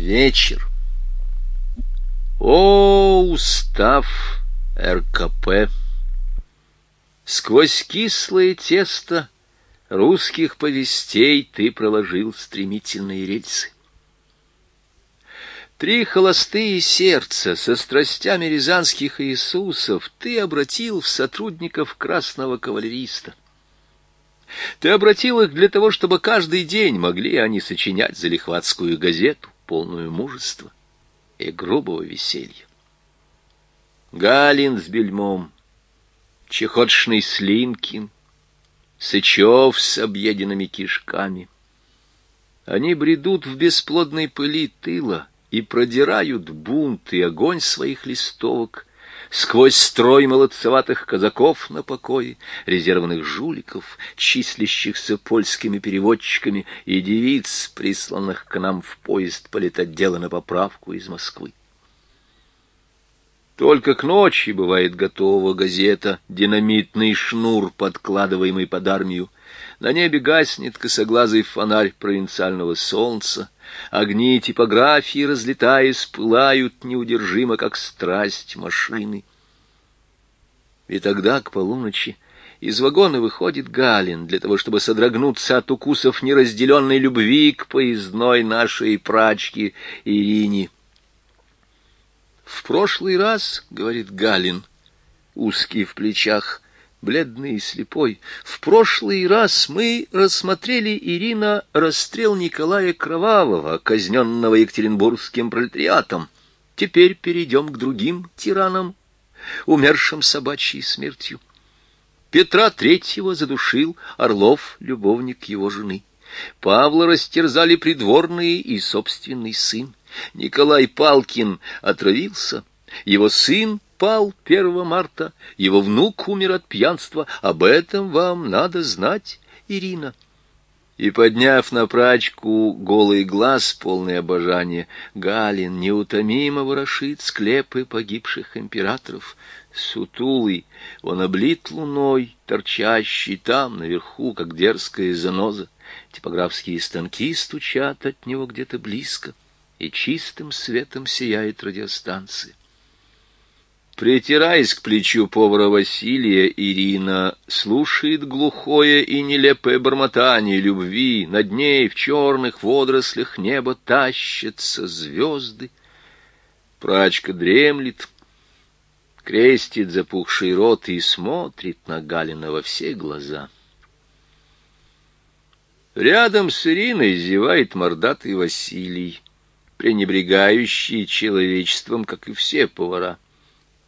Вечер. О, устав РКП! Сквозь кислое тесто русских повестей ты проложил стремительные рельсы. Три холостые сердца со страстями рязанских Иисусов ты обратил в сотрудников красного кавалериста. Ты обратил их для того, чтобы каждый день могли они сочинять залихватскую газету, полную мужества и грубого веселья. Галин с бельмом, Чехотшный Слинкин, Сычев с объеденными кишками. Они бредут в бесплодной пыли тыла и продирают бунт и огонь своих листовок сквозь строй молодцеватых казаков на покое, резервных жуликов, числящихся польскими переводчиками и девиц, присланных к нам в поезд политотдела на поправку из Москвы. Только к ночи бывает готова газета «Динамитный шнур, подкладываемый под армию». На небе гаснет косоглазый фонарь провинциального солнца. Огни типографии, разлетаясь, пылают неудержимо, как страсть машины. И тогда, к полуночи, из вагона выходит Галин для того, чтобы содрогнуться от укусов неразделенной любви к поездной нашей прачке Ирине. В прошлый раз, — говорит Галин, узкий в плечах, бледный и слепой, — в прошлый раз мы рассмотрели, Ирина, расстрел Николая Кровавого, казненного Екатеринбургским пролетариатом. Теперь перейдем к другим тиранам, умершим собачьей смертью. Петра Третьего задушил Орлов, любовник его жены. Павла растерзали придворные и собственный сын. Николай Палкин отравился, его сын пал 1 марта, его внук умер от пьянства. Об этом вам надо знать, Ирина. И, подняв на прачку голый глаз, полный обожания, Галин неутомимо ворошит склепы погибших императоров. Сутулый, он облит луной, торчащий там, наверху, как дерзкая заноза. Типографские станки стучат от него где-то близко и чистым светом сияет радиостанция. Притираясь к плечу повара Василия, Ирина слушает глухое и нелепое бормотание любви. Над ней в черных водорослях неба тащатся звезды. Прачка дремлет, крестит запухший рот и смотрит на Галина во все глаза. Рядом с Ириной зевает мордатый Василий пренебрегающие человечеством, как и все повара.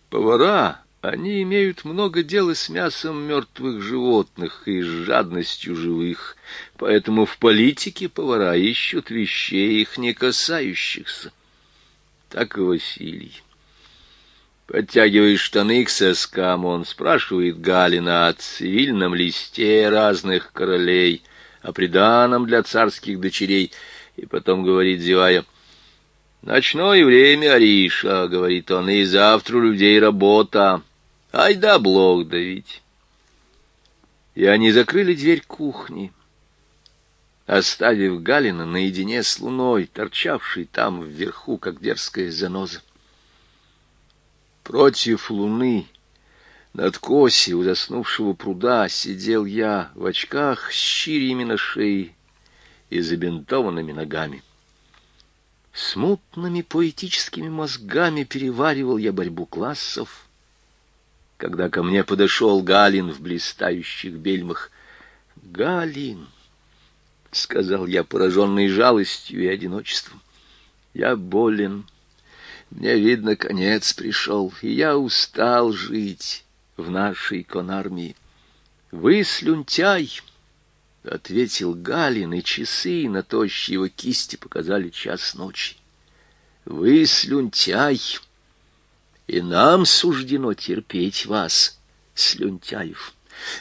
Повара, они имеют много дела с мясом мертвых животных и с жадностью живых, поэтому в политике повара ищут вещей, их не касающихся. Так и Василий. Подтягивая штаны к соскам, он спрашивает Галина о цивильном листе разных королей, о приданом для царских дочерей, и потом говорит, зевая, Ночное время, Ариша, — говорит он, — и завтра у людей работа. Ай да блок давить. И они закрыли дверь кухни, оставив Галина наедине с луной, торчавшей там вверху, как дерзкая заноза. Против луны, над коси у заснувшего пруда, сидел я в очках с щирями на шее и забинтованными ногами. Смутными поэтическими мозгами переваривал я борьбу классов, когда ко мне подошел Галин в блистающих бельмах. «Галин!» — сказал я, пораженный жалостью и одиночеством. «Я болен. Мне, видно, конец пришел, и я устал жить в нашей конармии. Вы слюнтяй!» — ответил Галин, и часы на тощей его кисти показали час ночи. — Вы слюнтяй, и нам суждено терпеть вас, слюнтяев.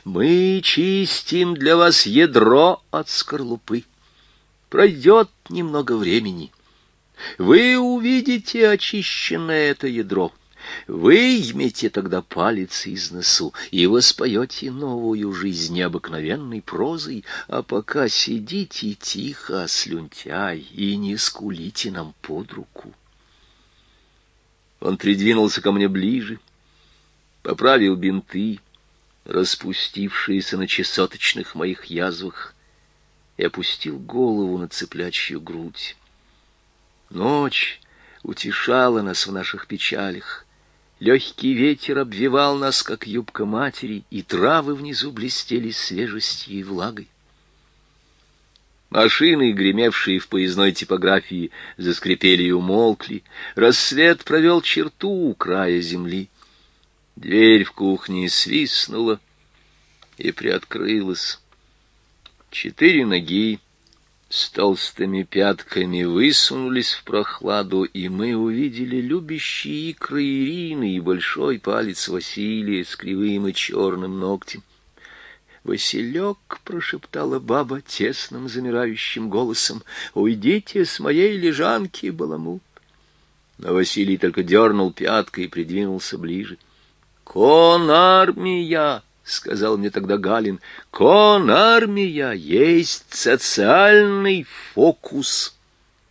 Мы чистим для вас ядро от скорлупы. Пройдет немного времени. Вы увидите очищенное это ядро — Выймите тогда палец из носу и воспоете новую жизнь необыкновенной прозой, а пока сидите тихо, слюнтяй, и не скулите нам под руку. Он придвинулся ко мне ближе, поправил бинты, распустившиеся на чесоточных моих язвах, и опустил голову на цыплячью грудь. Ночь утешала нас в наших печалях. Легкий ветер обвивал нас, как юбка матери, и травы внизу блестели свежестью и влагой. Машины, гремевшие в поездной типографии, заскрипели и умолкли. Рассвет провел черту у края земли. Дверь в кухне свистнула и приоткрылась. Четыре ноги с толстыми пятками высунулись в прохладу, и мы увидели любящие икры Ирины и большой палец Василия с кривым и черным ногтем. «Василек!» — прошептала баба тесным замирающим голосом. «Уйдите с моей лежанки, баламут!» Но Василий только дернул пяткой и придвинулся ближе. «Конармия!» — сказал мне тогда Галин, — конармия есть социальный фокус,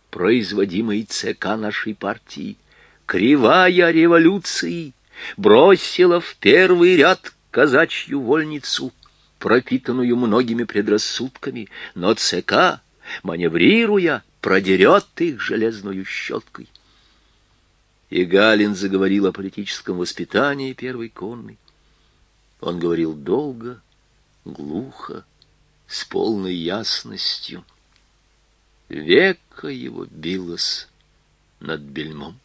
производимый ЦК нашей партии. Кривая революции бросила в первый ряд казачью вольницу, пропитанную многими предрассудками, но ЦК, маневрируя, продерет их железную щеткой. И Галин заговорил о политическом воспитании первой конной. Он говорил долго, глухо, с полной ясностью. Века его билось над бельмом.